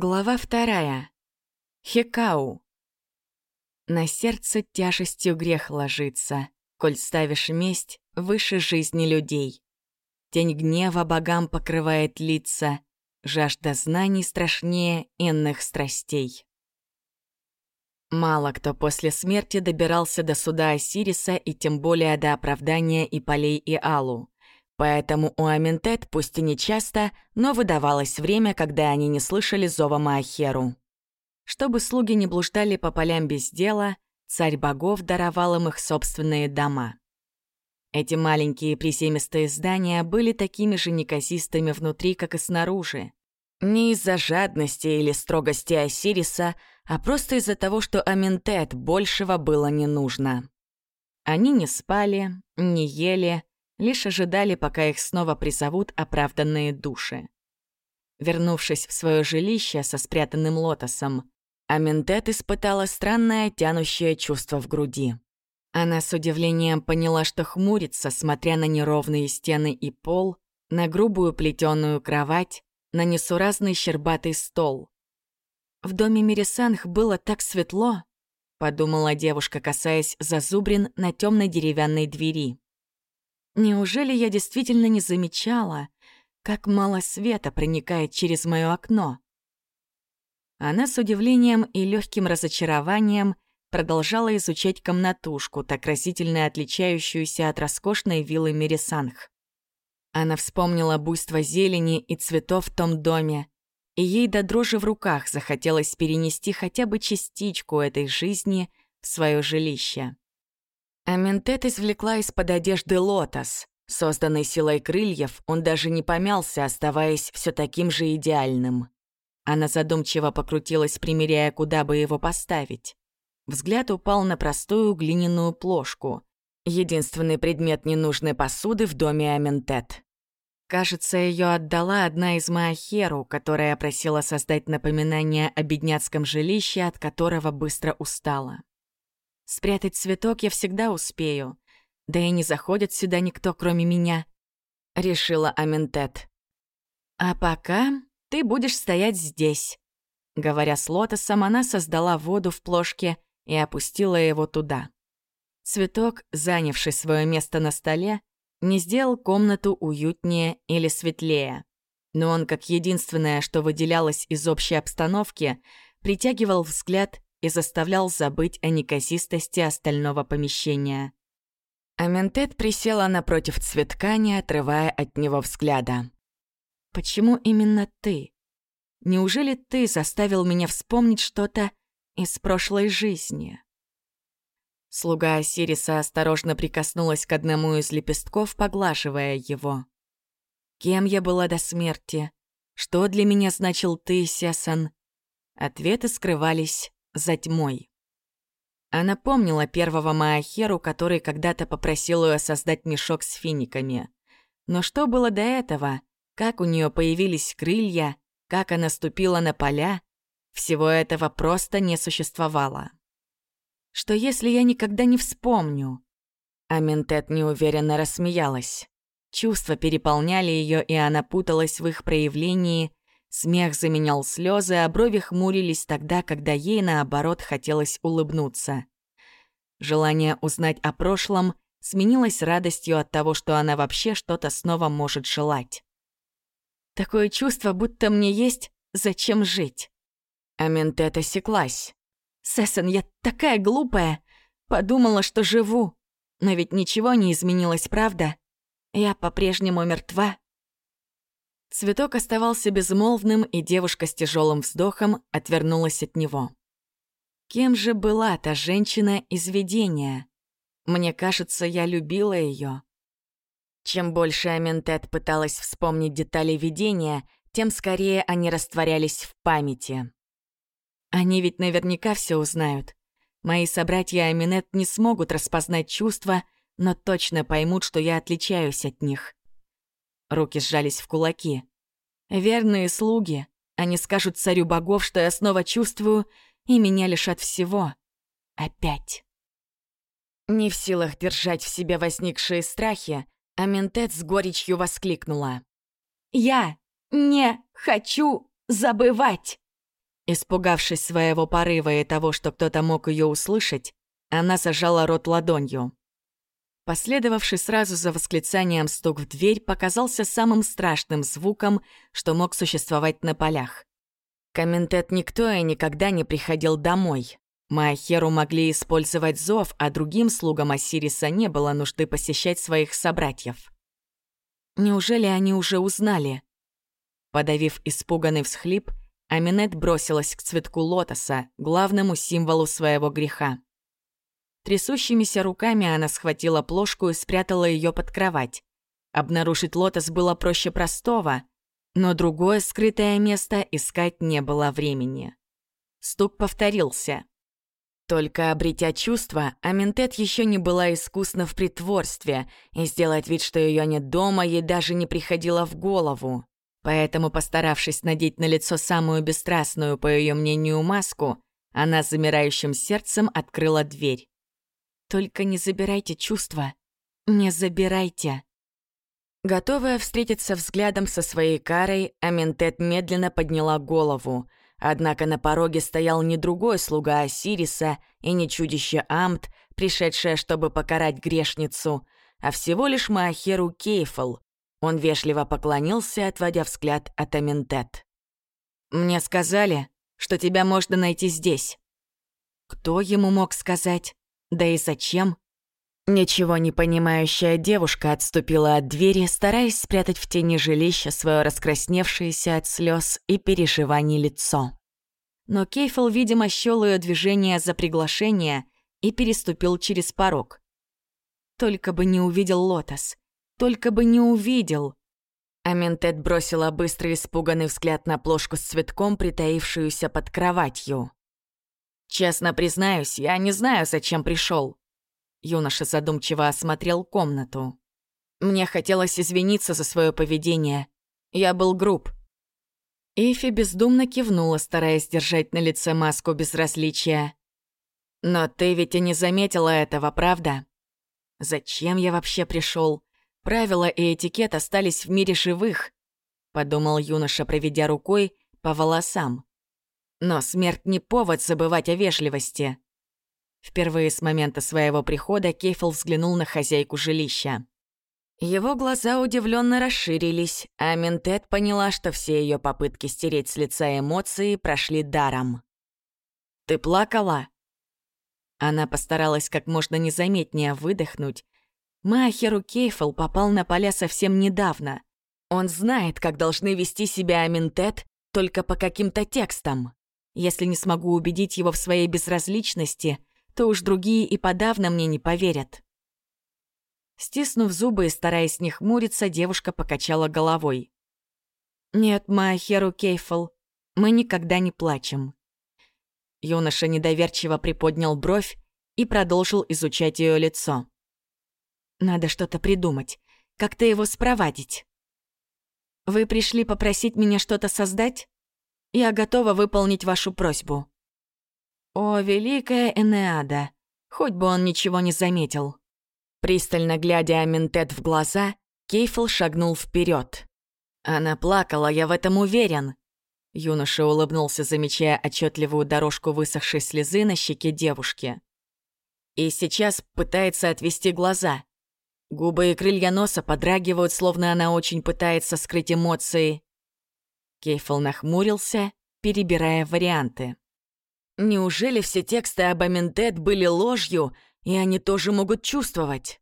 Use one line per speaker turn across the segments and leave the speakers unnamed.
Глава вторая. Хекау. На сердце тяжестью грех ложится, Коль ставишь месть выше жизни людей. Тень гнева богам покрывает лица, Жажда знаний страшнее иных страстей. Мало кто после смерти добирался до суда Осириса и тем более до оправдания и полей и Алу. Поэтому у Аминтет, пусть и не часто, но выдавалось время, когда они не слышали зова Маахеру. Чтобы слуги не блуждали по полям без дела, царь богов даровал им их собственные дома. Эти маленькие приземистые здания были такими же неказистыми внутри, как и снаружи. Не из-за жадности или строгости Осириса, а просто из-за того, что Аминтет большего было не нужно. Они не спали, не ели, лишь ожидали, пока их снова призовут оправданные души. Вернувшись в свое жилище со спрятанным лотосом, Аментет испытала странное тянущее чувство в груди. Она с удивлением поняла, что хмурится, смотря на неровные стены и пол, на грубую плетеную кровать, на несуразный щербатый стол. В доме Мирисанх было так светло, подумала девушка, касаясь зазубрин на темной деревянной двери. Неужели я действительно не замечала, как мало света проникает через мое окно? Она с удивлением и легким разочарованием продолжала изучать комнатушку, так разительно отличающуюся от роскошной виллы Мерисанх. Она вспомнила буйство зелени и цветов в том доме, и ей до дрожи в руках захотелось перенести хотя бы частичку этой жизни в свое жилище. Аментет извлекла из-под одежды лотос. Созданный силой крыльев, он даже не помялся, оставаясь все таким же идеальным. Она задумчиво покрутилась, примеряя, куда бы его поставить. Взгляд упал на простую глиняную плошку. Единственный предмет ненужной посуды в доме Аментет. Кажется, ее отдала одна из Маахеру, которая просила создать напоминание о бедняцком жилище, от которого быстро устала. Спрятать цветок я всегда успею. Да и не заходит сюда никто, кроме меня», — решила Аментет. «А пока ты будешь стоять здесь». Говоря с лотосом, она создала воду в плошке и опустила его туда. Цветок, занявший свое место на столе, не сделал комнату уютнее или светлее. Но он, как единственное, что выделялось из общей обстановки, притягивал взгляд и заставлял забыть о неказистости остального помещения. Аментет присела напротив цветка, не отрывая от него взгляда. «Почему именно ты? Неужели ты заставил меня вспомнить что-то из прошлой жизни?» Слуга Осириса осторожно прикоснулась к одному из лепестков, поглаживая его. «Кем я была до смерти? Что для меня значил ты, Сесан?» Ответы скрывались за тьмой. Она помнила первого Маахеру, который когда-то попросил ее создать мешок с финиками. Но что было до этого? Как у нее появились крылья? Как она ступила на поля? Всего этого просто не существовало. Что если я никогда не вспомню? Аментет неуверенно рассмеялась. Чувства переполняли ее, и она путалась в их проявлении, Смех заменял слезы, а брови хмурились тогда, когда ей, наоборот, хотелось улыбнуться. Желание узнать о прошлом сменилось радостью от того, что она вообще что-то снова может желать. Такое чувство, будто мне есть зачем жить. Аментет осеклась. «Сессон, я такая глупая! Подумала, что живу. Но ведь ничего не изменилось, правда? Я по-прежнему мертва, Цветок оставался безмолвным, и девушка с тяжелым вздохом отвернулась от него. Кем же была та женщина из видения? Мне кажется, я любила ее. Чем больше Аментет пыталась вспомнить детали видения, тем скорее они растворялись в памяти. Они ведь наверняка все узнают. Мои собратья Аминет не смогут распознать чувства, но точно поймут, что я отличаюсь от них. Руки сжались в кулаки. Верные слуги. Они скажут царю богов, что я снова чувствую, и меня лишат всего. Опять. Не в силах держать в себе возникшие страхи, Аментет с горечью воскликнула. «Я не хочу забывать!» Испугавшись своего порыва и того, что кто-то мог ее услышать, она зажала рот ладонью. Последовавший сразу за восклицанием стук в дверь показался самым страшным звуком, что мог существовать на полях. Комментет никто и никогда не приходил домой. Маахеру могли использовать зов, а другим слугам Осириса не было нужды посещать своих собратьев. Неужели они уже узнали? Подавив испуганный всхлип, Аминет бросилась к цветку лотоса, главному символу своего греха. Трясущимися руками она схватила плошку и спрятала ее под кровать. Обнаружить лотос было проще простого, но другое скрытое место искать не было времени. Стук повторился. Только обретя чувство, Аминтет еще не была искусна в притворстве, и сделать вид, что ее нет дома, ей даже не приходило в голову. Поэтому, постаравшись надеть на лицо самую бесстрастную, по ее мнению, маску, она замирающим сердцем открыла дверь. «Только не забирайте чувства. Не забирайте». Готовая встретиться взглядом со своей карой, Аминтет медленно подняла голову. Однако на пороге стоял не другой слуга Осириса и не чудище Амт, пришедшее, чтобы покарать грешницу, а всего лишь Маахеру Кейфл, он вежливо поклонился, отводя взгляд от Аминтет. «Мне сказали, что тебя можно найти здесь». Кто ему мог сказать? Да и зачем? Ничего не понимающая девушка отступила от двери, стараясь спрятать в тени жилища свое раскрасневшееся от слез и переживаний лицо. Но Кейфл, видимо, счёл ее движение за приглашение и переступил через порог. Только бы не увидел Лотос. Только бы не увидел. Аментет бросила быстрый испуганный взгляд на плошку с цветком, притаившуюся под кроватью. «Честно признаюсь, я не знаю, зачем пришел. Юноша задумчиво осмотрел комнату. «Мне хотелось извиниться за свое поведение. Я был груб». Ифи бездумно кивнула, стараясь держать на лице маску безразличия. «Но ты ведь и не заметила этого, правда? Зачем я вообще пришел? Правила и этикет остались в мире живых, подумал юноша, проведя рукой по волосам. Но смерть не повод забывать о вежливости. Впервые с момента своего прихода Кейфл взглянул на хозяйку жилища. Его глаза удивленно расширились, а Ментет поняла, что все ее попытки стереть с лица эмоции прошли даром. «Ты плакала?» Она постаралась как можно незаметнее выдохнуть, Махеру Кейфл попал на поля совсем недавно. Он знает, как должны вести себя Аминтет только по каким-то текстам. Если не смогу убедить его в своей безразличности, то уж другие и подавно мне не поверят. Стиснув зубы и стараясь не хмуриться, девушка покачала головой. «Нет, Махеру Кейфл, мы никогда не плачем». Юноша недоверчиво приподнял бровь и продолжил изучать ее лицо. Надо что-то придумать. Как-то его спровадить. Вы пришли попросить меня что-то создать? Я готова выполнить вашу просьбу. О, великая Энеада! Хоть бы он ничего не заметил. Пристально глядя Аминтет в глаза, Кейфл шагнул вперед. Она плакала, я в этом уверен. Юноша улыбнулся, замечая отчетливую дорожку высохшей слезы на щеке девушки. И сейчас пытается отвести глаза. Губы и крылья носа подрагивают, словно она очень пытается скрыть эмоции. Кейфл нахмурился, перебирая варианты. Неужели все тексты об Аментет были ложью, и они тоже могут чувствовать?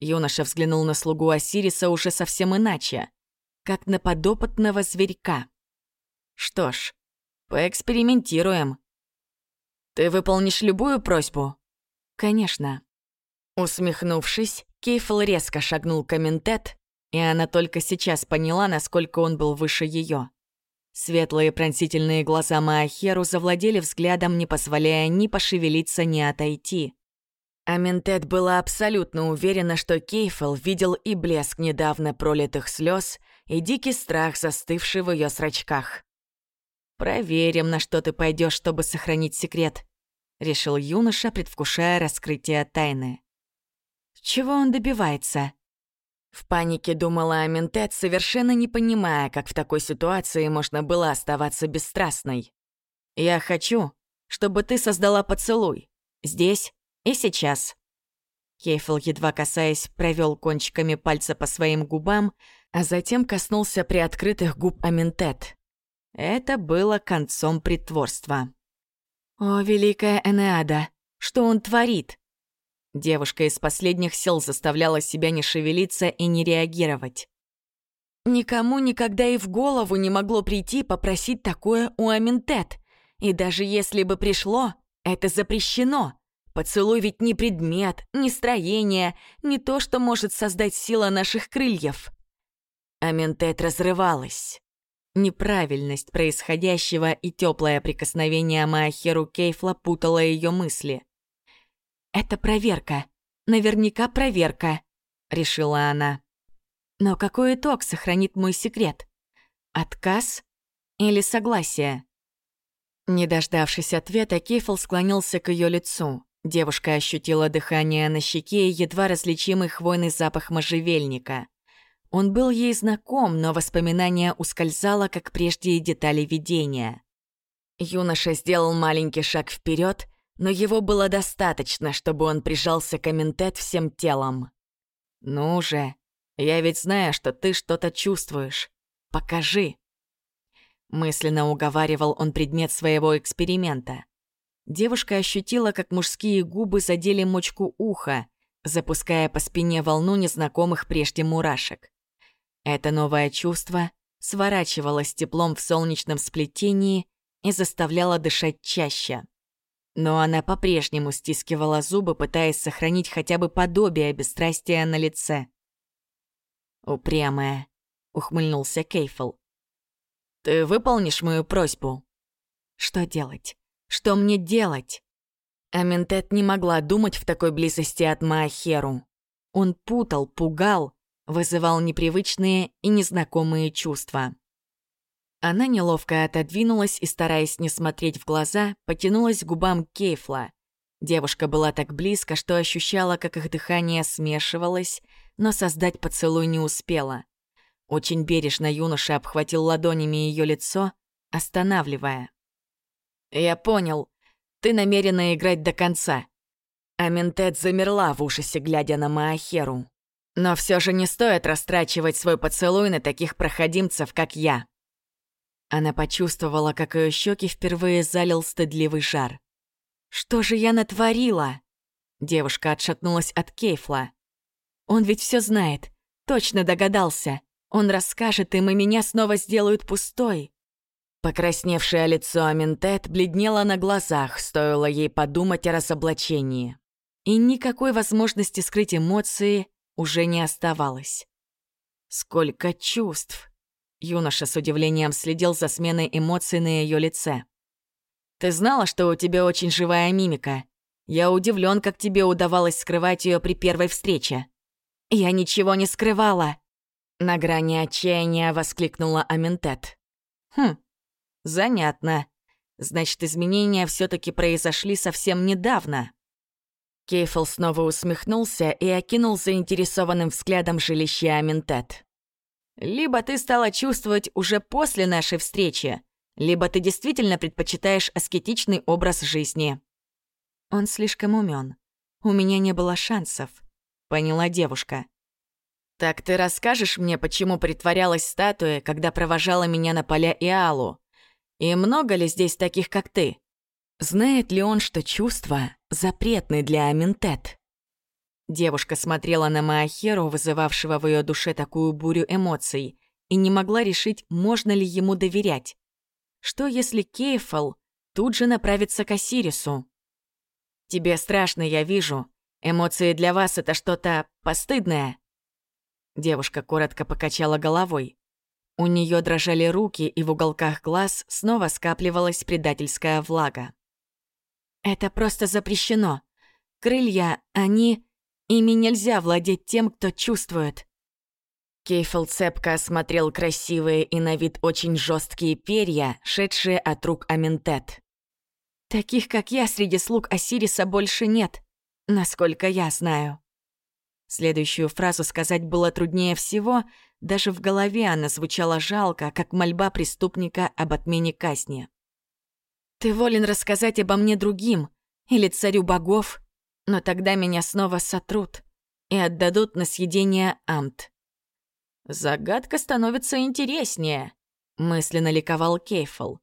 Юноша взглянул на слугу Осириса уже совсем иначе, как на подопытного зверька. Что ж, поэкспериментируем. Ты выполнишь любую просьбу? Конечно. Усмехнувшись, Кейфл резко шагнул к Аментет, и она только сейчас поняла, насколько он был выше ее. Светлые пронзительные глаза Маахеру завладели взглядом, не позволяя ни пошевелиться, ни отойти. Аментет была абсолютно уверена, что Кейфл видел и блеск недавно пролитых слез, и дикий страх, застывший в ее зрачках. «Проверим, на что ты пойдешь, чтобы сохранить секрет», — решил юноша, предвкушая раскрытие тайны. Чего он добивается? В панике думала Аминтет, совершенно не понимая, как в такой ситуации можно было оставаться бесстрастной. Я хочу, чтобы ты создала поцелуй. Здесь и сейчас». Кейфл, едва касаясь, провел кончиками пальца по своим губам, а затем коснулся приоткрытых губ Аминтет. Это было концом притворства. «О, великая Энеада, что он творит?» Девушка из последних сил заставляла себя не шевелиться и не реагировать. Никому никогда и в голову не могло прийти попросить такое у Аминтет. И даже если бы пришло, это запрещено. Поцелуй ведь не предмет, не строение, не то, что может создать сила наших крыльев. Аминтет разрывалась. Неправильность происходящего и теплое прикосновение Маахеру Кейфла путало ее мысли. «Это проверка. Наверняка проверка», — решила она. «Но какой итог сохранит мой секрет? Отказ или согласие?» Не дождавшись ответа, Кейфл склонился к ее лицу. Девушка ощутила дыхание на щеке и едва различимый хвойный запах можжевельника. Он был ей знаком, но воспоминание ускользало, как прежде детали видения. Юноша сделал маленький шаг вперед, но его было достаточно, чтобы он прижался к Аминтет всем телом. «Ну же, я ведь знаю, что ты что-то чувствуешь. Покажи». Мысленно уговаривал он предмет своего эксперимента. Девушка ощутила, как мужские губы задели мочку уха, запуская по спине волну незнакомых прежде мурашек. Это новое чувство сворачивалось теплом в солнечном сплетении и заставляло дышать чаще. Но она по-прежнему стискивала зубы, пытаясь сохранить хотя бы подобие бесстрастия на лице. «Упрямая», — ухмыльнулся Кейфл. «Ты выполнишь мою просьбу?» «Что делать? Что мне делать?» Аминтет не могла думать в такой близости от Маахеру. Он путал, пугал, вызывал непривычные и незнакомые чувства. Она неловко отодвинулась и, стараясь не смотреть в глаза, потянулась к губам Кейфла. Девушка была так близко, что ощущала, как их дыхание смешивалось, но создать поцелуй не успела. Очень бережно юноша обхватил ладонями ее лицо, останавливая. «Я понял. Ты намерена играть до конца». Аминтет замерла в ужасе, глядя на Маахеру. «Но все же не стоит растрачивать свой поцелуй на таких проходимцев, как я». Она почувствовала, как ее щеки впервые залил стыдливый жар. «Что же я натворила?» Девушка отшатнулась от Кейфла. «Он ведь все знает, точно догадался. Он расскажет им, и меня снова сделают пустой». Покрасневшее лицо Аминтет бледнело на глазах, стоило ей подумать о разоблачении. И никакой возможности скрыть эмоции уже не оставалось. Сколько чувств! Юноша с удивлением следил за сменой эмоций на ее лице. «Ты знала, что у тебя очень живая мимика? Я удивлен, как тебе удавалось скрывать ее при первой встрече». «Я ничего не скрывала!» На грани отчаяния воскликнула Аментет. «Хм, занятно. Значит, изменения все таки произошли совсем недавно». Кейфл снова усмехнулся и окинул заинтересованным взглядом жилище Аментет. Либо ты стала чувствовать уже после нашей встречи, либо ты действительно предпочитаешь аскетичный образ жизни. Он слишком умен. У меня не было шансов, поняла девушка. Так ты расскажешь мне, почему притворялась статуя, когда провожала меня на поля Иалу? И много ли здесь таких, как ты? Знает ли он, что чувства запретны для Аминтет? Девушка смотрела на Маахеру, вызывавшего в ее душе такую бурю эмоций, и не могла решить, можно ли ему доверять. Что если Кейфл тут же направится к Осирису? «Тебе страшно, я вижу. Эмоции для вас — это что-то постыдное». Девушка коротко покачала головой. У нее дрожали руки, и в уголках глаз снова скапливалась предательская влага. «Это просто запрещено. Крылья, они...» Ими нельзя владеть тем, кто чувствует. Кейфл цепко осмотрел красивые и на вид очень жесткие перья, шедшие от рук Аментет. Таких, как я, среди слуг Осириса больше нет, насколько я знаю. Следующую фразу сказать было труднее всего, даже в голове она звучала жалко, как мольба преступника об отмене казни. Ты волен рассказать обо мне другим или царю богов, но тогда меня снова сотрут и отдадут на съедение Амт. Загадка становится интереснее, мысленно ликовал Кейфл.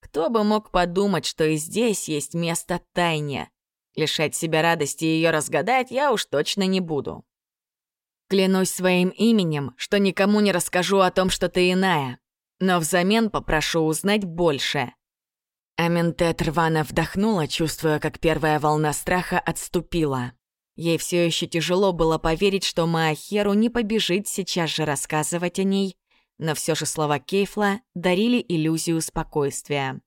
Кто бы мог подумать, что и здесь есть место тайне. Лишать себя радости ее разгадать я уж точно не буду. Клянусь своим именем, что никому не расскажу о том, что ты иная, но взамен попрошу узнать больше. Аментет рвано вдохнула, чувствуя, как первая волна страха отступила. Ей все еще тяжело было поверить, что Маахеру не побежит сейчас же рассказывать о ней, но все же слова Кейфла дарили иллюзию спокойствия.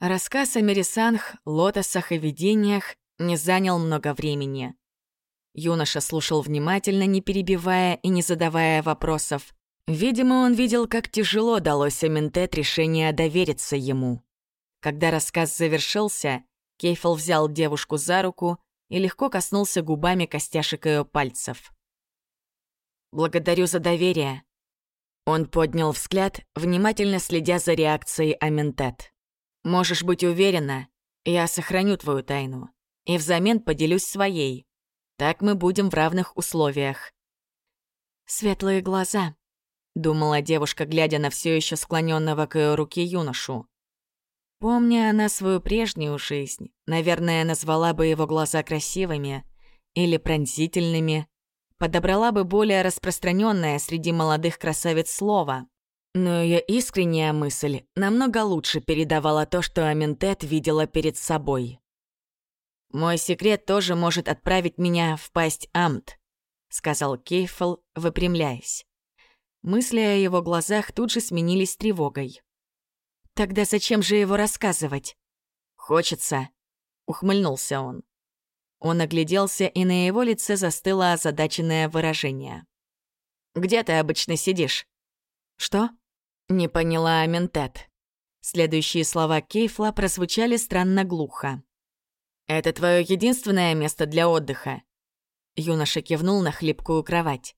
Рассказ о Мерисанх, лотосах и видениях не занял много времени. Юноша слушал внимательно, не перебивая и не задавая вопросов. Видимо, он видел, как тяжело далось Аментет решение довериться ему. Когда рассказ завершился, Кейфл взял девушку за руку и легко коснулся губами костяшек ее пальцев. «Благодарю за доверие». Он поднял взгляд, внимательно следя за реакцией Аментет. «Можешь быть уверена, я сохраню твою тайну и взамен поделюсь своей. Так мы будем в равных условиях. Светлые глаза, думала девушка, глядя на все еще склоненного к ее руке юношу. Помня она свою прежнюю жизнь, наверное, назвала бы его глаза красивыми или пронзительными, подобрала бы более распространенное среди молодых красавиц слово. Но ее искренняя мысль намного лучше передавала то, что Аментет видела перед собой. «Мой секрет тоже может отправить меня в пасть Амт», — сказал Кейфл, выпрямляясь. Мысли о его глазах тут же сменились тревогой. «Тогда зачем же его рассказывать?» «Хочется», — ухмыльнулся он. Он огляделся, и на его лице застыло озадаченное выражение. «Где ты обычно сидишь?» «Что?» — не поняла Аментет. Следующие слова Кейфла прозвучали странно глухо. «Это твое единственное место для отдыха?» Юноша кивнул на хлипкую кровать.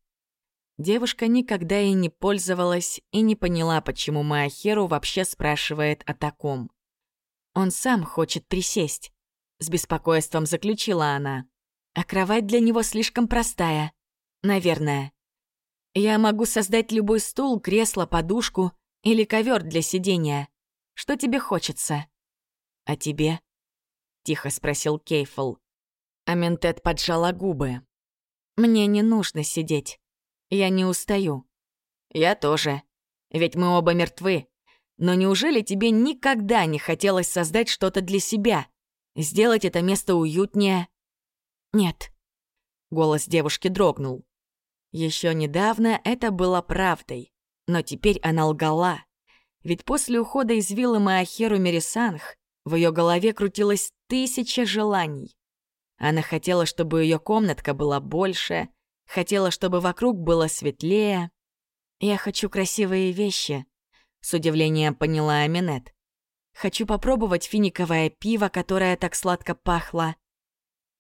Девушка никогда и не пользовалась и не поняла, почему Маахеру вообще спрашивает о таком. «Он сам хочет присесть», — с беспокойством заключила она. «А кровать для него слишком простая. Наверное. Я могу создать любой стул, кресло, подушку или ковер для сидения. Что тебе хочется? А тебе?» тихо спросил Кейфл. Аментет поджала губы. «Мне не нужно сидеть. Я не устаю». «Я тоже. Ведь мы оба мертвы. Но неужели тебе никогда не хотелось создать что-то для себя? Сделать это место уютнее?» «Нет». Голос девушки дрогнул. Еще недавно это было правдой, но теперь она лгала. Ведь после ухода из виллы Маахеру Мерисанх в ее голове крутилось тысяча желаний. Она хотела, чтобы ее комнатка была больше, хотела, чтобы вокруг было светлее. «Я хочу красивые вещи», — с удивлением поняла Аминет. «Хочу попробовать финиковое пиво, которое так сладко пахло».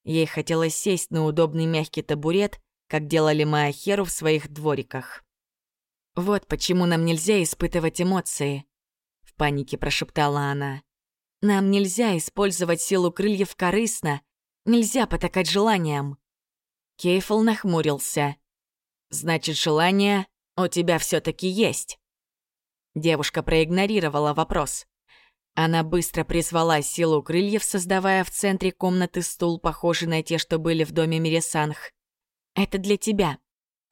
Ей хотелось сесть на удобный мягкий табурет, как делали Маахеру в своих двориках. «Вот почему нам нельзя испытывать эмоции», — в панике прошептала она. Нам нельзя использовать силу крыльев корыстно, нельзя потакать желаниям. Кейфл нахмурился. «Значит, желание у тебя все таки есть?» Девушка проигнорировала вопрос. Она быстро призвала силу крыльев, создавая в центре комнаты стул, похожий на те, что были в доме Мирисанх. «Это для тебя».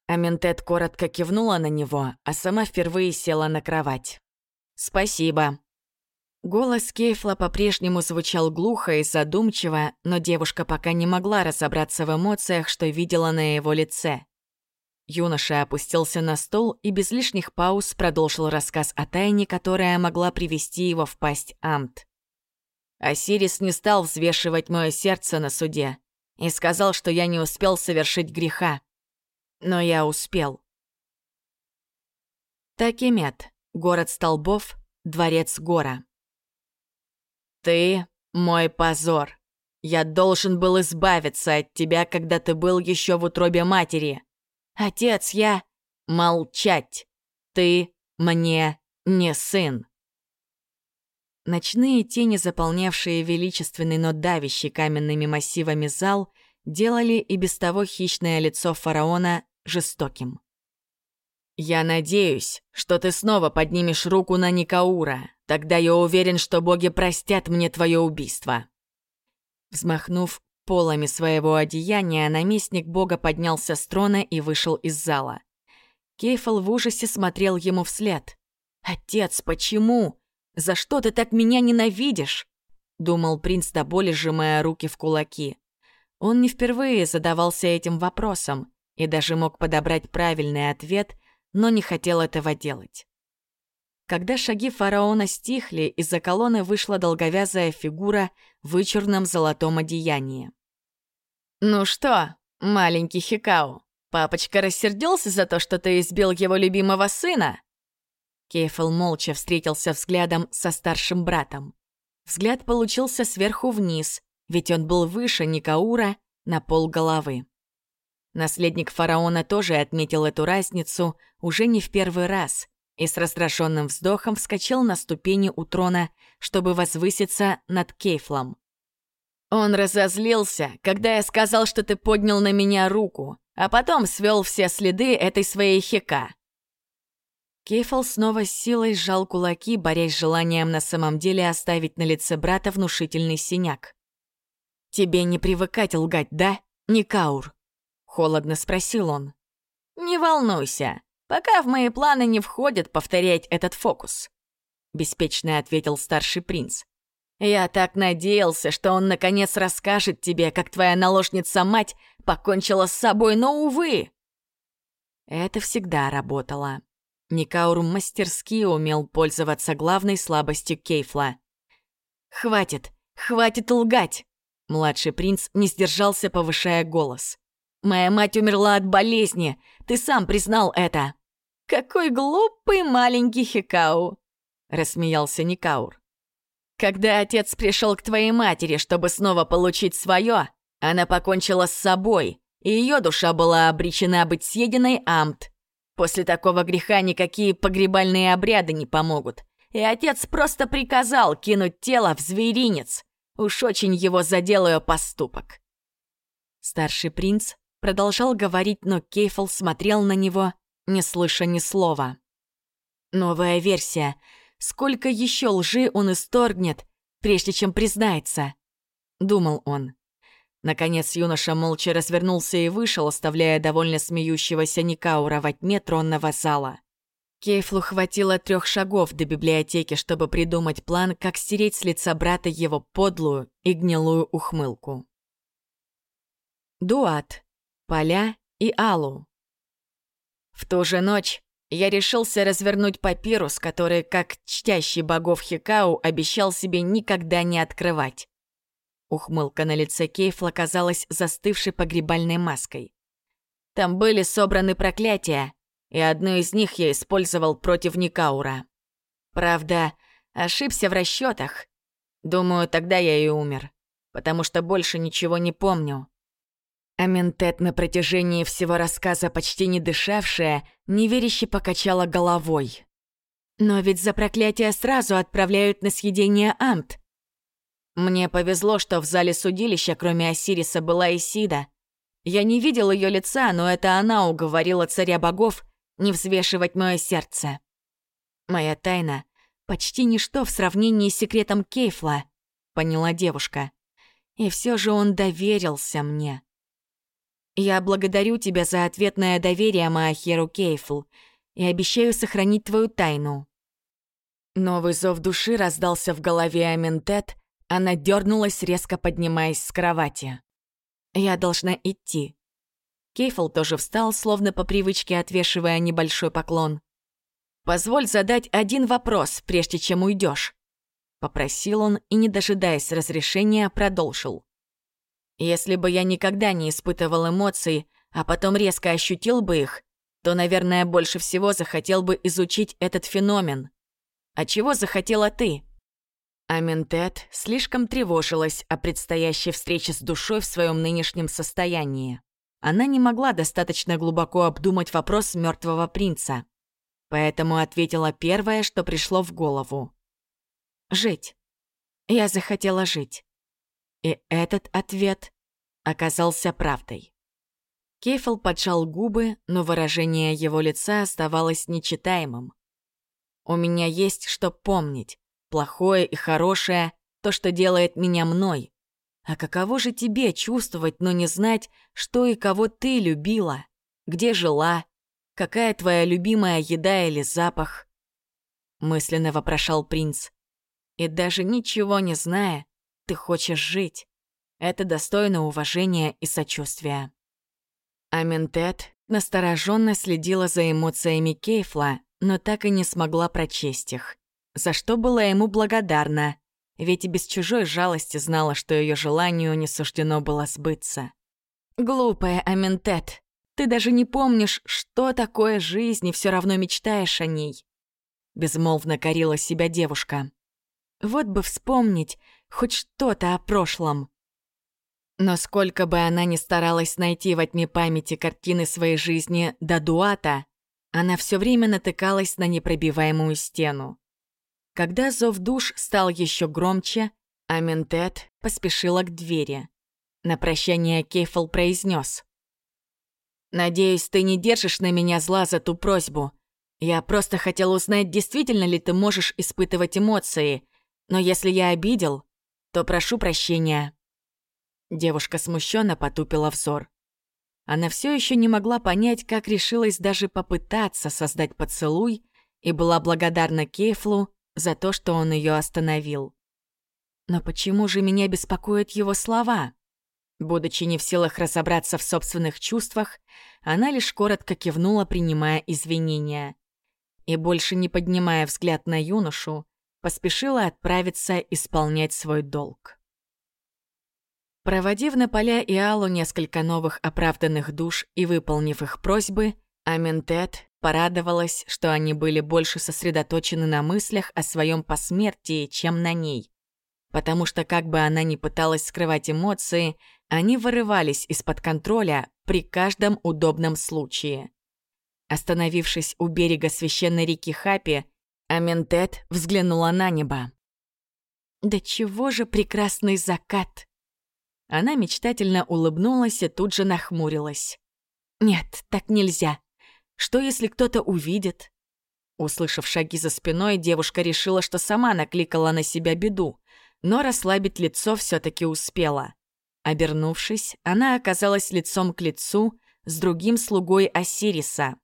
Аментет коротко кивнула на него, а сама впервые села на кровать. «Спасибо», Голос Кейфла по-прежнему звучал глухо и задумчиво, но девушка пока не могла разобраться в эмоциях, что видела на его лице. Юноша опустился на стол и без лишних пауз продолжил рассказ о тайне, которая могла привести его в пасть Амт. Осирис не стал взвешивать мое сердце на суде и сказал, что я не успел совершить греха. Но я успел. Такимет, город столбов, дворец Гора. «Ты — мой позор. Я должен был избавиться от тебя, когда ты был еще в утробе матери. Отец, я... Молчать. Ты мне не сын». Ночные тени, заполнявшие величественный, но давящий каменными массивами зал, делали и без того хищное лицо фараона жестоким. «Я надеюсь, что ты снова поднимешь руку на Никаура. Тогда я уверен, что боги простят мне твое убийство». Взмахнув полами своего одеяния, наместник бога поднялся с трона и вышел из зала. Кейфл в ужасе смотрел ему вслед. «Отец, почему? За что ты так меня ненавидишь?» Думал принц до боли, сжимая руки в кулаки. Он не впервые задавался этим вопросом и даже мог подобрать правильный ответ, но не хотел этого делать. Когда шаги фараона стихли, из-за колонны вышла долговязая фигура в вычурном золотом одеянии. «Ну что, маленький Хикау, папочка рассердился за то, что ты избил его любимого сына?» Кейфл молча встретился взглядом со старшим братом. Взгляд получился сверху вниз, ведь он был выше Никаура на пол головы. Наследник фараона тоже отметил эту разницу уже не в первый раз и с раздраженным вздохом вскочил на ступени у трона, чтобы возвыситься над Кейфлом. «Он разозлился, когда я сказал, что ты поднял на меня руку, а потом свел все следы этой своей хека». Кейфл снова с силой сжал кулаки, борясь с желанием на самом деле оставить на лице брата внушительный синяк. «Тебе не привыкать лгать, да, Никаур?» — холодно спросил он. «Не волнуйся, пока в мои планы не входит повторять этот фокус», — беспечно ответил старший принц. «Я так надеялся, что он наконец расскажет тебе, как твоя наложница-мать покончила с собой, но, увы!» Это всегда работало. Никаур мастерски умел пользоваться главной слабостью Кейфла. «Хватит, хватит лгать!» Младший принц не сдержался, повышая голос. «Моя мать умерла от болезни, ты сам признал это!» «Какой глупый маленький Хикау!» — рассмеялся Никаур. «Когда отец пришел к твоей матери, чтобы снова получить свое, она покончила с собой, и ее душа была обречена быть съеденной амт. После такого греха никакие погребальные обряды не помогут, и отец просто приказал кинуть тело в зверинец. Уж очень его задел поступок. Старший принц продолжал говорить, но Кейфл смотрел на него, не слыша ни слова. Новая версия. Сколько еще лжи он исторгнет, прежде чем признается? Думал он. Наконец юноша молча развернулся и вышел, оставляя довольно смеющегося Никаура во тьме тронного зала. Кейфлу хватило трех шагов до библиотеки, чтобы придумать план, как стереть с лица брата его подлую и гнилую ухмылку. Дуат, Поля и Алу. В ту же ночь я решился развернуть папирус, который, как чтящий богов Хикау, обещал себе никогда не открывать. Ухмылка на лице Кейфла казалась застывшей погребальной маской. Там были собраны проклятия, и одно из них я использовал против Никаура. Правда, ошибся в расчетах. Думаю, тогда я и умер, потому что больше ничего не помню. Аментет на протяжении всего рассказа, почти не дышавшая, неверяще покачала головой. «Но ведь за проклятие сразу отправляют на съедение Амт. Мне повезло, что в зале судилища, кроме Осириса, была Исида. Я не видел ее лица, но это она уговорила царя богов не взвешивать мое сердце. Моя тайна — почти ничто в сравнении с секретом Кейфла, поняла девушка. И все же он доверился мне. Я благодарю тебя за ответное доверие, Маахеру Кейфл, и обещаю сохранить твою тайну. Новый зов души раздался в голове Аментет, она дернулась, резко поднимаясь с кровати. Я должна идти. Кейфл тоже встал, словно по привычке отвешивая небольшой поклон. «Позволь задать один вопрос, прежде чем уйдешь», — попросил он и, не дожидаясь разрешения, продолжил. «Если бы я никогда не испытывал эмоций, а потом резко ощутил бы их, то, наверное, больше всего захотел бы изучить этот феномен. А чего захотела ты?» Аментет слишком тревожилась о предстоящей встрече с душой в своем нынешнем состоянии. Она не могла достаточно глубоко обдумать вопрос мертвого принца. Поэтому ответила первое, что пришло в голову. Жить. Я захотела жить. И этот ответ оказался правдой. Кейфл поджал губы, но выражение его лица оставалось нечитаемым. «У меня есть что помнить. Плохое и хорошее, то, что делает меня мной. А каково же тебе чувствовать, но не знать, что и кого ты любила? Где жила? Какая твоя любимая еда или запах?» Мысленно вопрошал принц. «И даже ничего не зная, ты хочешь жить. Это достойно уважения и сочувствия». Аментет настороженно следила за эмоциями Кейфла, но так и не смогла прочесть их. За что была ему благодарна, ведь и без чужой жалости знала, что ее желанию не суждено было сбыться. «Глупая Аментет, ты даже не помнишь, что такое жизнь, и все равно мечтаешь о ней», — безмолвно корила себя девушка. «Вот бы вспомнить хоть что-то о прошлом». Но сколько бы она ни старалась найти во тьме памяти картины своей жизни до Дуата, она все время натыкалась на непробиваемую стену. Когда зов душ стал еще громче, Аментет поспешила к двери. На прощание Кейфл произнес: «Надеюсь, ты не держишь на меня зла за ту просьбу. Я просто хотел узнать, действительно ли ты можешь испытывать эмоции, но если я обидел, то прошу прощения». Девушка смущенно потупила взор. Она все еще не могла понять, как решилась даже попытаться создать поцелуй, и была благодарна Кейфлу за то, что он ее остановил. Но почему же меня беспокоят его слова? Будучи не в силах разобраться в собственных чувствах, она лишь коротко кивнула, принимая извинения. И больше не поднимая взгляд на юношу, поспешила отправиться исполнять свой долг. Проводив на поля и Аллу несколько новых оправданных душ и выполнив их просьбы, Аментет порадовалась, что они были больше сосредоточены на мыслях о своем посмертии, чем на ней. Потому что как бы она ни пыталась скрывать эмоции, они вырывались из-под контроля при каждом удобном случае. Остановившись у берега священной реки Хапи, Аментет взглянула на небо. «Да чего же прекрасный закат!» Она мечтательно улыбнулась и тут же нахмурилась. «Нет, так нельзя. Что, если кто-то увидит?» Услышав шаги за спиной, девушка решила, что сама накликала на себя беду, но расслабить лицо все таки успела. Обернувшись, она оказалась лицом к лицу с другим слугой Осириса.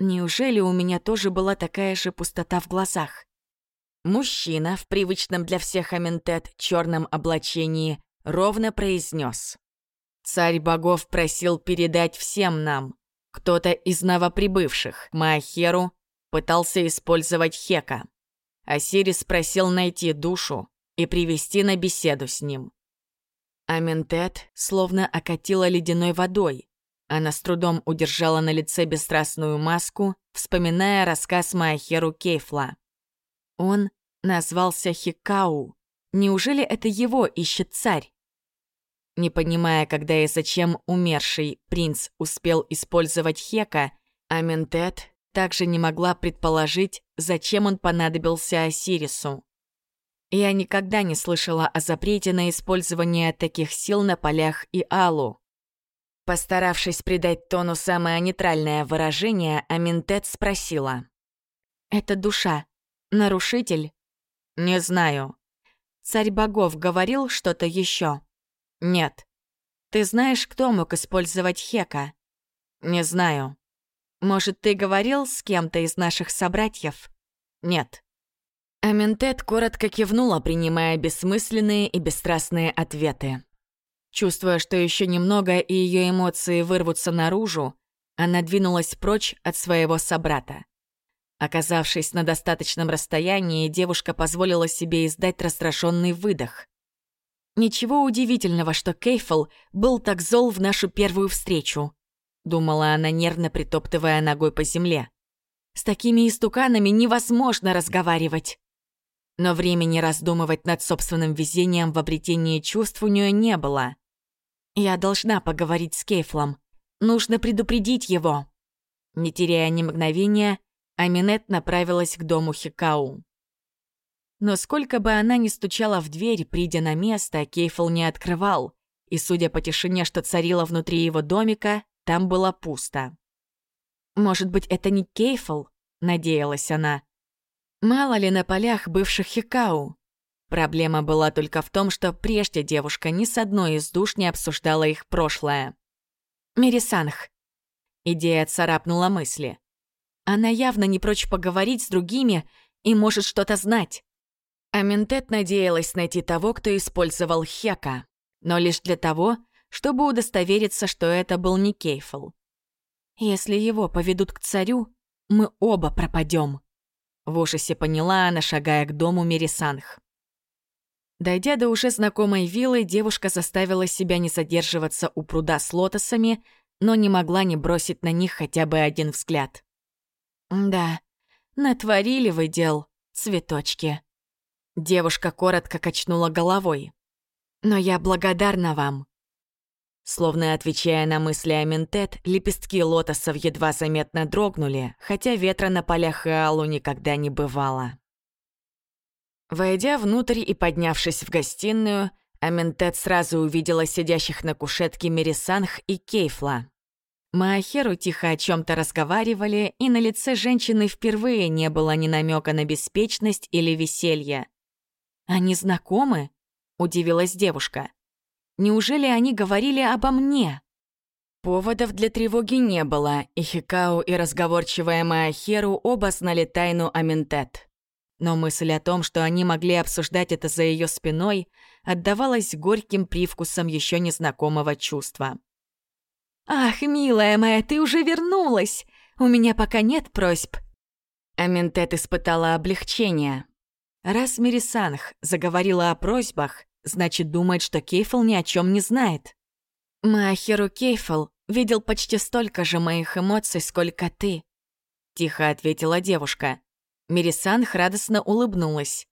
Неужели у меня тоже была такая же пустота в глазах? Мужчина в привычном для всех Аментет черном облачении ровно произнес. «Царь богов просил передать всем нам. Кто-то из новоприбывших, Маахеру, пытался использовать Хека. Осирис просил найти душу и привести на беседу с ним. Аментет словно окатила ледяной водой. Она с трудом удержала на лице бесстрастную маску, вспоминая рассказ Маахеру Кейфла. Он назвался Хикау. Неужели это его ищет царь? Не понимая, когда и зачем умерший принц успел использовать Хека, Аментет также не могла предположить, зачем он понадобился Осирису. Я никогда не слышала о запрете на использование таких сил на полях и Алу. Постаравшись придать тону самое нейтральное выражение, Аминтет спросила. «Это душа. Нарушитель?» «Не знаю. Царь богов говорил что-то еще?» «Нет». «Ты знаешь, кто мог использовать Хека?» «Не знаю». «Может, ты говорил с кем-то из наших собратьев?» «Нет». Аментет коротко кивнула, принимая бессмысленные и бесстрастные ответы. Чувствуя, что еще немного и ее эмоции вырвутся наружу, она двинулась прочь от своего собрата. Оказавшись на достаточном расстоянии, девушка позволила себе издать расстрашенный выдох. Ничего удивительного, что Кейфл был так зол в нашу первую встречу, думала она, нервно притоптывая ногой по земле. С такими истуканами невозможно разговаривать. Но времени раздумывать над собственным везением в обретении чувств у нее не было. Я должна поговорить с Кейфлом. Нужно предупредить его. Не теряя ни мгновения, Аминет направилась к дому Хикау. Но сколько бы она ни стучала в дверь, придя на место, Кейфл не открывал. И, судя по тишине, что царила внутри его домика, там было пусто. «Может быть, это не Кейфл?» — надеялась она. Мало ли на полях бывших Хикау. Проблема была только в том, что прежде девушка ни с одной из душ не обсуждала их прошлое. «Мирисанх». Идея царапнула мысли. Она явно не прочь поговорить с другими и может что-то знать. Аминтет надеялась найти того, кто использовал Хека, но лишь для того, чтобы удостовериться, что это был не Кейфл. «Если его поведут к царю, мы оба пропадем. В ужасе поняла она, шагая к дому Мерисанх. Дойдя до уже знакомой виллы, девушка заставила себя не задерживаться у пруда с лотосами, но не могла не бросить на них хотя бы один взгляд. «Да, натворили вы дел, цветочки». Девушка коротко качнула головой. «Но я благодарна вам. Словно отвечая на мысли Аминтет, лепестки лотосов едва заметно дрогнули, хотя ветра на полях Иалу никогда не бывало. Войдя внутрь и поднявшись в гостиную, Аминтет сразу увидела сидящих на кушетке Мерисанх и Кейфла. Маахеру тихо о чем то разговаривали, и на лице женщины впервые не было ни намека на беспечность или веселье. «Они знакомы?» — удивилась девушка. Неужели они говорили обо мне? Поводов для тревоги не было, и Хикао и разговорчивая Маахеру оба знали тайну Аминтет. Но мысль о том, что они могли обсуждать это за ее спиной, отдавалась горьким привкусом еще незнакомого чувства. «Ах, милая моя, ты уже вернулась! У меня пока нет просьб!» Аминтет испытала облегчение. Раз Мирисанх заговорила о просьбах, Значит, думает, что Кейфл ни о чем не знает. Маахеру Кейфл видел почти столько же моих эмоций, сколько ты. Тихо ответила девушка. Мирисан радостно улыбнулась.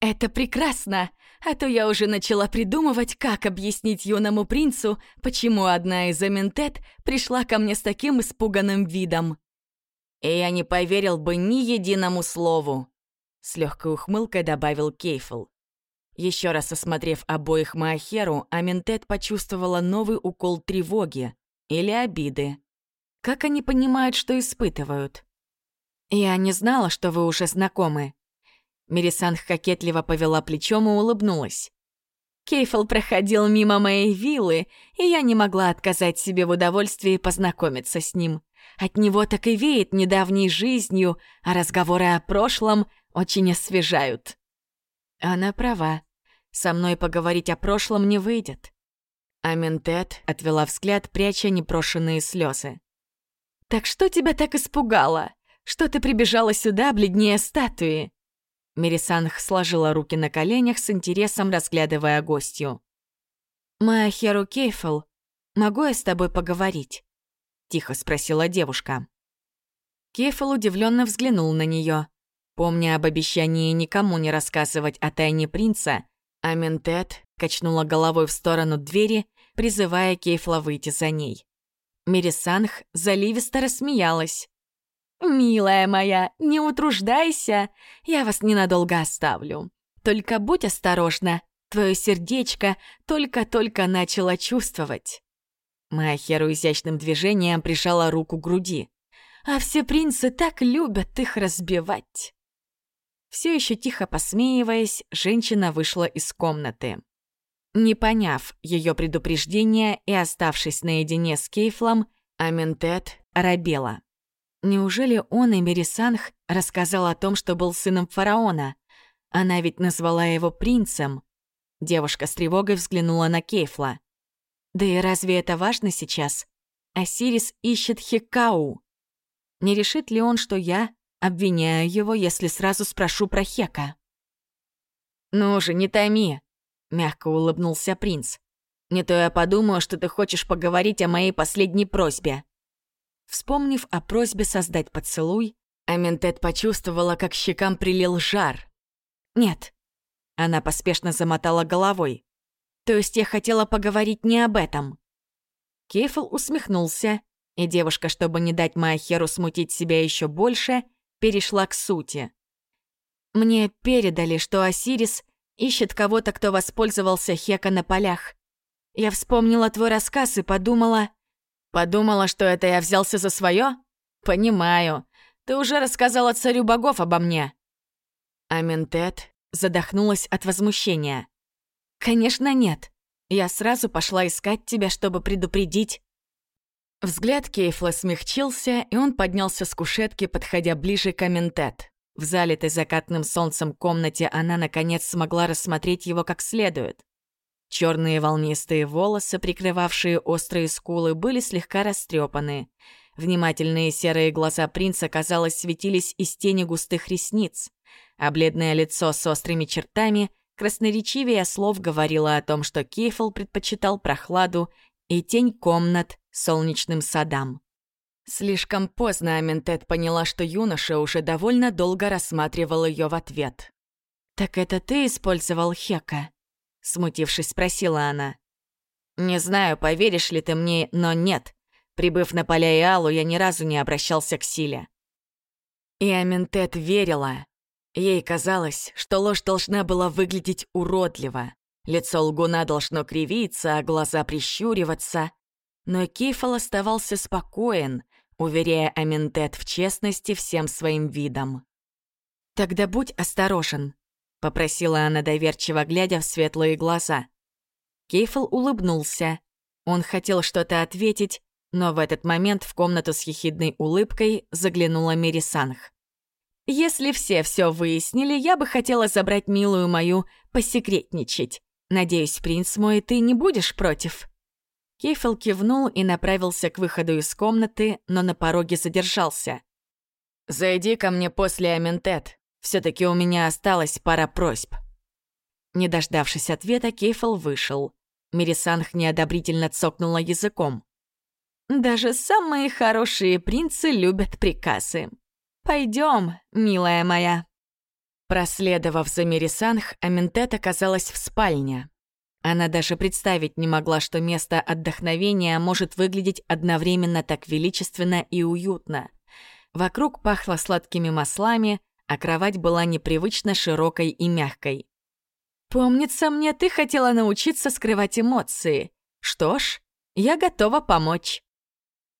«Это прекрасно! А то я уже начала придумывать, как объяснить юному принцу, почему одна из Аментет пришла ко мне с таким испуганным видом». «И я не поверил бы ни единому слову», — с легкой ухмылкой добавил Кейфл. Еще раз осмотрев обоих Маахеру, Аминтет почувствовала новый укол тревоги или обиды. Как они понимают, что испытывают? «Я не знала, что вы уже знакомы». Мирисанх кокетливо повела плечом и улыбнулась. Кейфл проходил мимо моей виллы, и я не могла отказать себе в удовольствии познакомиться с ним. От него так и веет недавней жизнью, а разговоры о прошлом очень освежают. Она права. Со мной поговорить о прошлом не выйдет. Аментет отвела взгляд, пряча непрошенные слезы. «Так что тебя так испугало? Что ты прибежала сюда, бледнее статуи?» Мерисанх сложила руки на коленях с интересом, разглядывая гостью. «Маахеру Кейфл, могу я с тобой поговорить?» — тихо спросила девушка. Кейфл удивленно взглянул на нее. Помня об обещании никому не рассказывать о тайне принца, Аментет качнула головой в сторону двери, призывая Кейфла выйти за ней. Мирисанх заливисто рассмеялась. «Милая моя, не утруждайся, я вас ненадолго оставлю. Только будь осторожна, твое сердечко только-только начало чувствовать». Махеру изящным движением прижала руку к груди. «А все принцы так любят их разбивать». Все еще тихо посмеиваясь, женщина вышла из комнаты. Не поняв ее предупреждения и оставшись наедине с Кейфлом, Аментет оробела. Неужели он и Мерисанх рассказал о том, что был сыном фараона? Она ведь назвала его принцем. Девушка с тревогой взглянула на Кейфла. Да и разве это важно сейчас? Осирис ищет Хекау. Не решит ли он, что я Обвиняю его, если сразу спрошу про Хека. «Ну же, не томи», — мягко улыбнулся принц. «Не то я подумаю, что ты хочешь поговорить о моей последней просьбе». Вспомнив о просьбе создать поцелуй, Аментет почувствовала, как щекам прилил жар. «Нет». Она поспешно замотала головой. «То есть я хотела поговорить не об этом». Кейфл усмехнулся, и девушка, чтобы не дать Маахеру смутить себя еще больше, перешла к сути. Мне передали, что Осирис ищет кого-то, кто воспользовался Хека на полях. Я вспомнила твой рассказ и подумала... Подумала, что это я взялся за свое? Понимаю. Ты уже рассказала царю богов обо мне. Аментет задохнулась от возмущения. Конечно, нет. Я сразу пошла искать тебя, чтобы предупредить. Взгляд Кейфла смягчился, и он поднялся с кушетки, подходя ближе к Аментет. В залитой закатным солнцем комнате она, наконец, смогла рассмотреть его как следует. Черные волнистые волосы, прикрывавшие острые скулы, были слегка растрепаны. Внимательные серые глаза принца, казалось, светились из тени густых ресниц, а бледное лицо с острыми чертами красноречивее слов говорило о том, что Кейфл предпочитал прохладу и тень комнат солнечным садам. Слишком поздно Аментет поняла, что юноша уже довольно долго рассматривал ее в ответ. «Так это ты использовал Хека?» — смутившись, спросила она. «Не знаю, поверишь ли ты мне, но нет. Прибыв на поля Иалу, я ни разу не обращался к силе». И Аментет верила. Ей казалось, что ложь должна была выглядеть уродливо. Лицо лгуна должно кривиться, а глаза прищуриваться. Но Кейфал оставался спокоен, уверяя Аментет в честности всем своим видом. «Тогда будь осторожен», — попросила она доверчиво, глядя в светлые глаза. Кейфл улыбнулся. Он хотел что-то ответить, но в этот момент в комнату с ехидной улыбкой заглянула Мерисанх. «Если все все выяснили, я бы хотела забрать милую мою посекретничать. Надеюсь, принц мой, ты не будешь против?» Кейфел кивнул и направился к выходу из комнаты, но на пороге задержался. «Зайди ко мне после Аментет. Все таки у меня осталась пара просьб». Не дождавшись ответа, Кейфел вышел. Мирисанх неодобрительно цокнула языком. «Даже самые хорошие принцы любят приказы. Пойдем, милая моя». Проследовав за Мирисанх, Аментет оказалась в спальне. Она даже представить не могла, что место отдохновения может выглядеть одновременно так величественно и уютно. Вокруг пахло сладкими маслами, а кровать была непривычно широкой и мягкой. «Помнится мне, ты хотела научиться скрывать эмоции. Что ж, я готова помочь».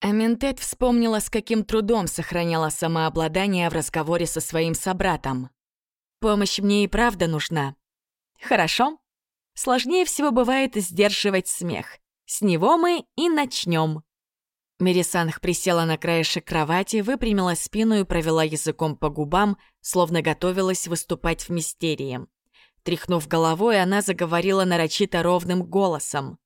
Аментет вспомнила, с каким трудом сохраняла самообладание в разговоре со своим собратом. «Помощь мне и правда нужна». «Хорошо, Сложнее всего бывает сдерживать смех. С него мы и начнем. Мерисанх присела на краешек кровати, выпрямила спину и провела языком по губам, словно готовилась выступать в мистерии. Тряхнув головой, она заговорила нарочито ровным голосом.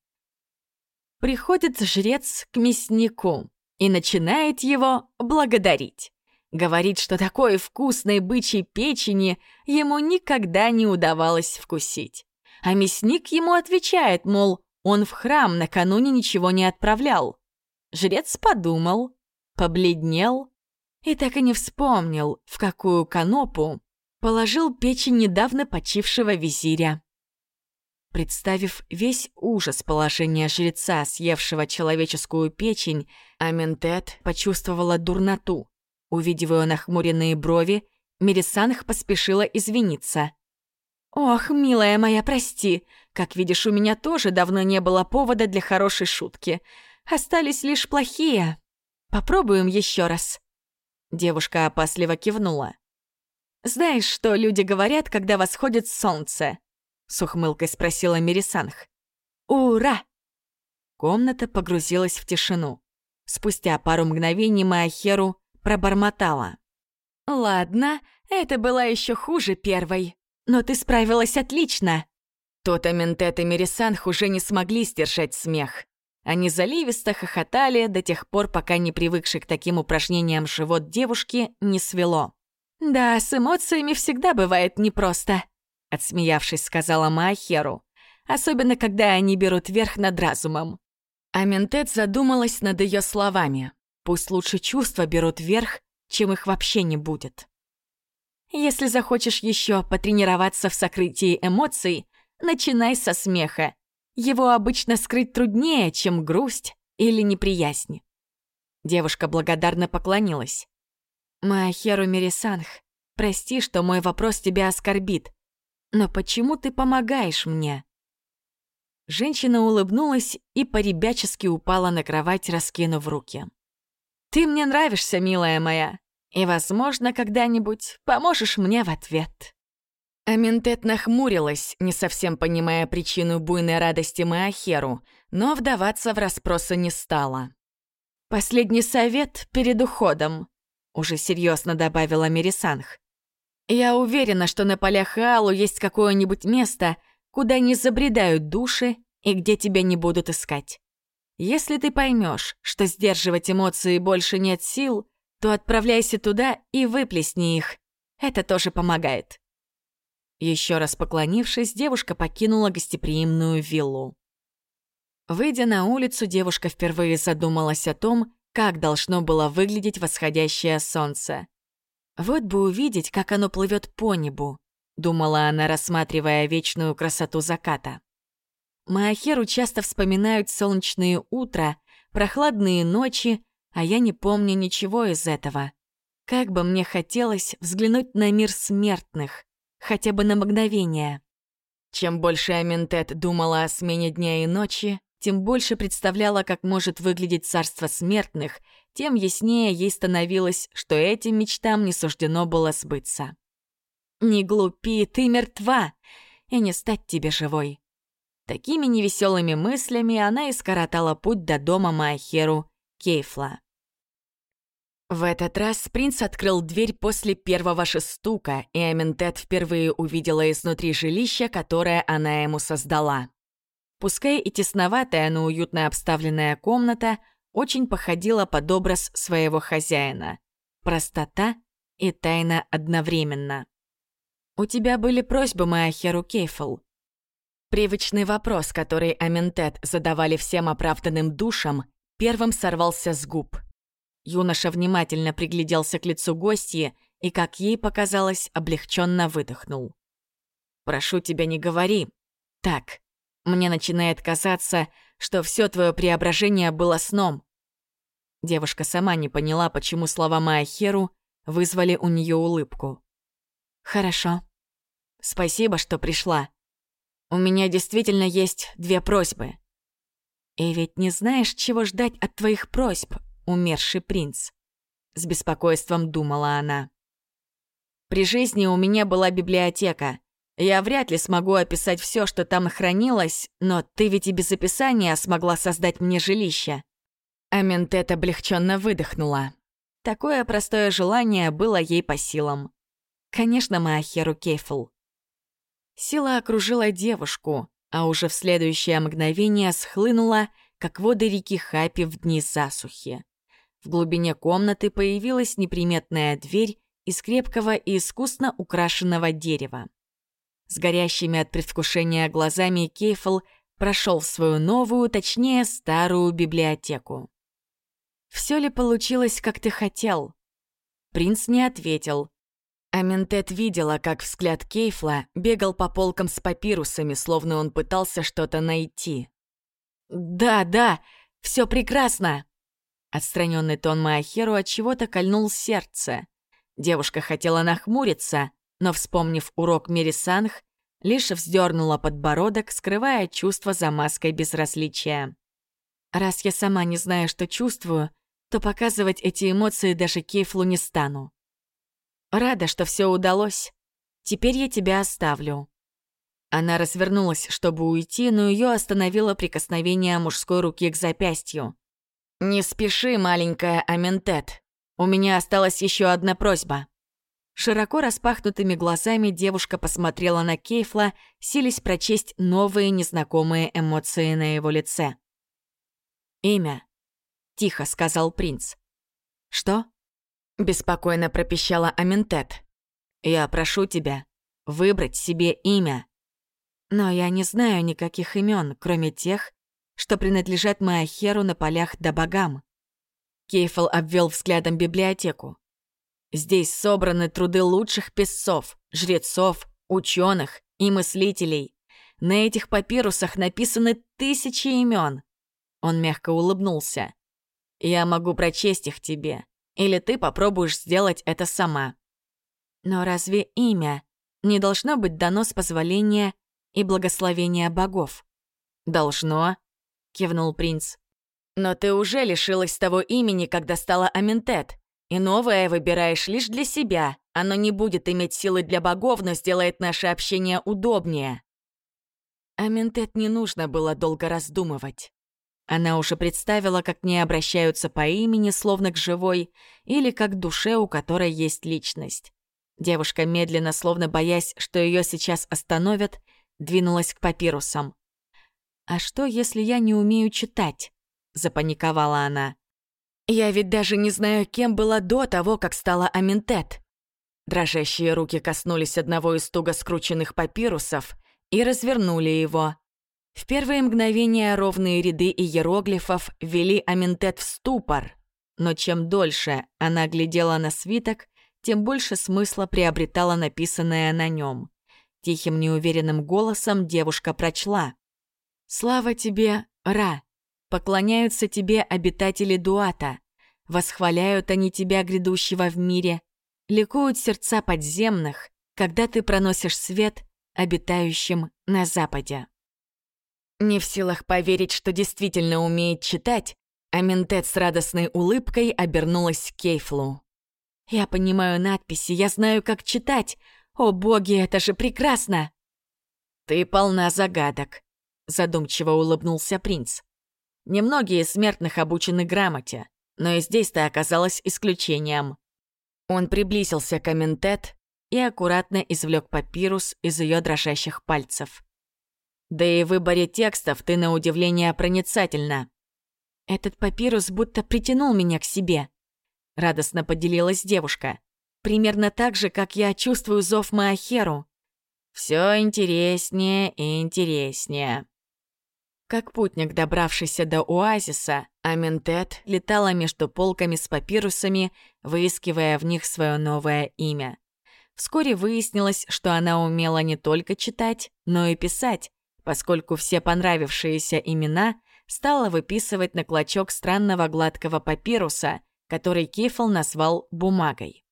Приходит жрец к мяснику и начинает его благодарить. Говорит, что такой вкусной бычьей печени ему никогда не удавалось вкусить. А мясник ему отвечает, мол, он в храм накануне ничего не отправлял. Жрец подумал, побледнел и так и не вспомнил, в какую канопу положил печень недавно почившего визиря. Представив весь ужас положения жреца, съевшего человеческую печень, Аментет почувствовала дурноту. Увидев ее нахмуренные брови, Мерисанх поспешила извиниться. «Ох, милая моя, прости. Как видишь, у меня тоже давно не было повода для хорошей шутки. Остались лишь плохие. Попробуем еще раз». Девушка опасливо кивнула. «Знаешь, что люди говорят, когда восходит солнце?» С ухмылкой спросила Мерисанх. «Ура!» Комната погрузилась в тишину. Спустя пару мгновений Маахеру пробормотала. «Ладно, это была еще хуже первой. Но ты справилась отлично!» Тот Аментет и Мерисанх уже не смогли сдержать смех. Они заливисто хохотали до тех пор, пока не привыкший к таким упражнениям живот девушки не свело. «Да, с эмоциями всегда бывает непросто», — отсмеявшись, сказала Маахеру. «Особенно, когда они берут верх над разумом». Аментет задумалась над ее словами. Пусть лучше чувства берут верх, чем их вообще не будет. Если захочешь еще потренироваться в сокрытии эмоций, начинай со смеха. Его обычно скрыть труднее, чем грусть или неприязнь. Девушка благодарно поклонилась. «Маахеру Мерисанх, Прости, что мой вопрос тебя оскорбит. Но почему ты помогаешь мне?» Женщина улыбнулась и поребячески упала на кровать, раскинув руки. «Ты мне нравишься, милая моя, и, возможно, когда-нибудь поможешь мне в ответ». Аминтет нахмурилась, не совсем понимая причину буйной радости Маахеру, но вдаваться в расспросы не стала. «Последний совет перед уходом», — уже серьезно добавила Мерисанх. «Я уверена, что на полях Алу есть какое-нибудь место, куда не забредают души и где тебя не будут искать. Если ты поймешь, что сдерживать эмоции больше нет сил, то отправляйся туда и выплесни их. Это тоже помогает». Еще раз поклонившись, девушка покинула гостеприимную виллу. Выйдя на улицу, девушка впервые задумалась о том, как должно было выглядеть восходящее солнце. «Вот бы увидеть, как оно плывет по небу», — думала она, рассматривая вечную красоту заката. Маахеру часто вспоминают солнечные утра, прохладные ночи, а я не помню ничего из этого. Как бы мне хотелось взглянуть на мир смертных, хотя бы на мгновение. Чем больше Аментет думала о смене дня и ночи, тем больше представляла, как может выглядеть царство смертных, тем яснее ей становилось, что этим мечтам не суждено было сбыться. «Не глупи, ты мертва, и не стать тебе живой». Такими невеселыми мыслями она и скоротала путь до дома Маахеру Кейфла. В этот раз принц открыл дверь после первого шестука, и Аментет впервые увидела изнутри жилища, которое она ему создала. Пускай и тесноватая, но уютно обставленная комната очень походила под образ своего хозяина. Простота и тайна одновременно. «У тебя были просьбы, Маахеру Кейфл?» Привычный вопрос, который Аментет задавали всем оправданным душам, первым сорвался с губ. Юноша внимательно пригляделся к лицу гостьи и, как ей показалось, облегченно выдохнул. «Прошу тебя, не говори. Так, мне начинает казаться, что все твое преображение было сном». Девушка сама не поняла, почему слова Маахеру вызвали у нее улыбку. «Хорошо. Спасибо, что пришла. У меня действительно есть две просьбы. И ведь не знаешь, чего ждать от твоих просьб, умерший принц. С беспокойством думала она. При жизни у меня была библиотека. Я вряд ли смогу описать все, что там хранилось, но ты ведь и без описания смогла создать мне жилище. Аментет облегченно выдохнула. Такое простое желание было ей по силам. Конечно, Маахеру Кейфл. Сила окружила девушку, а уже в следующее мгновение схлынула, как воды реки Хапи в дни засухи. В глубине комнаты появилась неприметная дверь из крепкого и искусно украшенного дерева. С горящими от предвкушения глазами Кейфл прошел в свою новую, точнее, старую библиотеку. «Все ли получилось, как ты хотел?» Принц не ответил. Аментет видела, как взгляд Кейфла бегал по полкам с папирусами, словно он пытался что-то найти. «Да, да, все прекрасно!» Отстраненный тон Маахеру от чего-то кольнул сердце. Девушка хотела нахмуриться, но, вспомнив урок Мерисанх, лишь вздернула подбородок, скрывая чувство за маской безразличия. «Раз я сама не знаю, что чувствую, то показывать эти эмоции даже Кейфлу не стану. Рада, что все удалось. Теперь я тебя оставлю». Она развернулась, чтобы уйти, но ее остановило прикосновение мужской руки к запястью. «Не спеши, маленькая Аментет. У меня осталась еще одна просьба». Широко распахнутыми глазами девушка посмотрела на Кейфла, сились прочесть новые незнакомые эмоции на его лице. «Имя», — тихо сказал принц. «Что?» — беспокойно пропищала Аментет. «Я прошу тебя выбрать себе имя». «Но я не знаю никаких имен, кроме тех, что принадлежат Маахеру на полях да богам. Кейфл обвел взглядом библиотеку. Здесь собраны труды лучших песцов, жрецов, ученых и мыслителей. На этих папирусах написаны тысячи имен. Он мягко улыбнулся. Я могу прочесть их тебе, или ты попробуешь сделать это сама. Но разве имя не должно быть дано с позволения и благословения богов? «Должно», — кивнул принц. «Но ты уже лишилась того имени, когда стала Аментет, и новое выбираешь лишь для себя. Оно не будет иметь силы для богов, но сделает наше общение удобнее». Аментет не нужно было долго раздумывать. Она уже представила, как к ней обращаются по имени, словно к живой, или как к душе, у которой есть личность. Девушка медленно, словно боясь, что ее сейчас остановят, двинулась к папирусам. «А что, если я не умею читать?» — запаниковала она. «Я ведь даже не знаю, кем была до того, как стала Аминтет». Дрожащие руки коснулись одного из туго скрученных папирусов и развернули его. В первые мгновения ровные ряды иероглифов вели Аминтет в ступор, но чем дольше она глядела на свиток, тем больше смысла приобретала написанное на нем. Тихим неуверенным голосом девушка прочла. «Слава тебе, Ра! Поклоняются тебе обитатели Дуата. Восхваляют они тебя, грядущего в мире. Ликуют сердца подземных, когда ты проносишь свет обитающим на западе». Не в силах поверить, что действительно умеет читать, Аментет с радостной улыбкой обернулась к Кейфлу. «Я понимаю надписи, я знаю, как читать. О, боги, это же прекрасно!» «Ты полна загадок», — задумчиво улыбнулся принц. «Немногие смертных обучены грамоте, но и здесь ты оказалась исключением». Он приблизился к Аментет и аккуратно извлек папирус из ее дрожащих пальцев. Да и в выборе текстов ты на удивление проницательна. Этот папирус будто притянул меня к себе. Радостно поделилась девушка. Примерно так же, как я чувствую зов Маахеру. Все интереснее и интереснее. Как путник, добравшийся до оазиса, Аментет летала между полками с папирусами, выискивая в них свое новое имя. Вскоре выяснилось, что она умела не только читать, но и писать, поскольку все понравившиеся имена стала выписывать на клочок странного гладкого папируса, который Кифл назвал бумагой.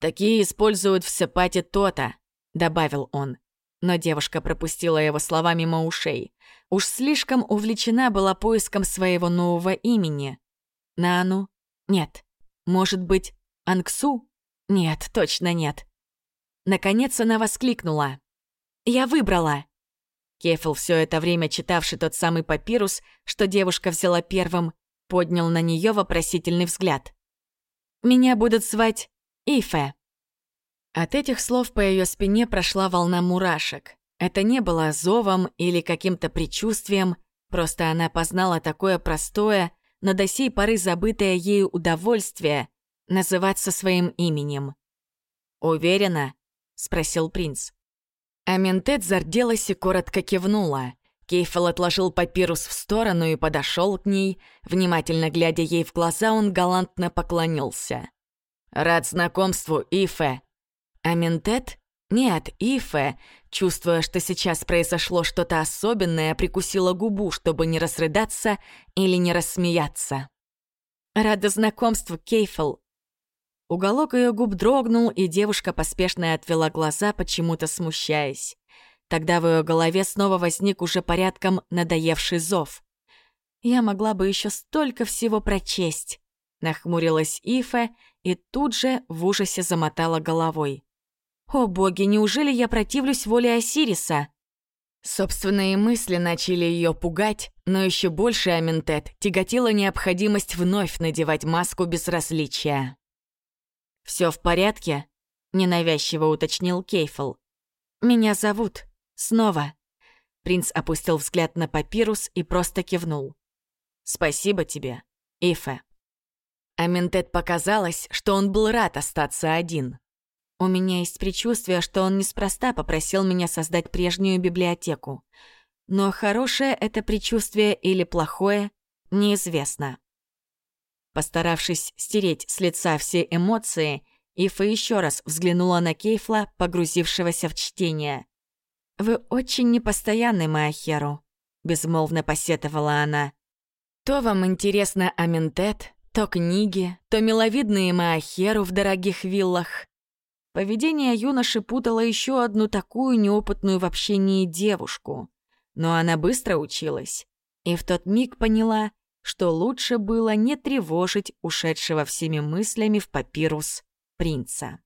«Такие используют в Сепате то-то», — добавил он. Но девушка пропустила его слова мимо ушей. Уж слишком увлечена была поиском своего нового имени. Нану? Нет. Может быть, Анксу? Нет, точно нет. Наконец она воскликнула. «Я выбрала!» Кефл, все это время читавший тот самый папирус, что девушка взяла первым, поднял на нее вопросительный взгляд. «Меня будут звать Ифе». От этих слов по ее спине прошла волна мурашек. Это не было зовом или каким-то предчувствием, просто она познала такое простое, но до сей поры забытое ею удовольствие называться своим именем. «Уверена?» — спросил принц. Аментет зарделась и коротко кивнула. Кейфел отложил папирус в сторону и подошел к ней. Внимательно глядя ей в глаза, он галантно поклонился. «Рад знакомству, Ифе!» Аментет? Нет, Ифе, чувствуя, что сейчас произошло что-то особенное, прикусила губу, чтобы не расрыдаться или не рассмеяться. «Рада знакомству, Кейфел!» Уголок ее губ дрогнул, и девушка поспешно отвела глаза, почему-то смущаясь. Тогда в ее голове снова возник уже порядком надоевший зов. «Я могла бы еще столько всего прочесть», — нахмурилась Ифа и тут же в ужасе замотала головой. «О боги, неужели я противлюсь воле Осириса?» Собственные мысли начали ее пугать, но еще больше Аментет тяготила необходимость вновь надевать маску безразличия. Все в порядке?» — ненавязчиво уточнил Кейфл. «Меня зовут. Снова». Принц опустил взгляд на папирус и просто кивнул. «Спасибо тебе, Ифе». Аментет показалось, что он был рад остаться один. У меня есть предчувствие, что он неспроста попросил меня создать прежнюю библиотеку. Но хорошее это предчувствие или плохое, неизвестно. Постаравшись стереть с лица все эмоции, Ифа еще раз взглянула на Кейфла, погрузившегося в чтение. «Вы очень непостоянный, Маахеру», — безмолвно посетовала она. «То вам интересно Аментет, то книги, то миловидные Маахеру в дорогих виллах». Поведение юноши путало еще одну такую неопытную в общении девушку. Но она быстро училась. И в тот миг поняла, что лучше было не тревожить ушедшего всеми мыслями в папирус принца.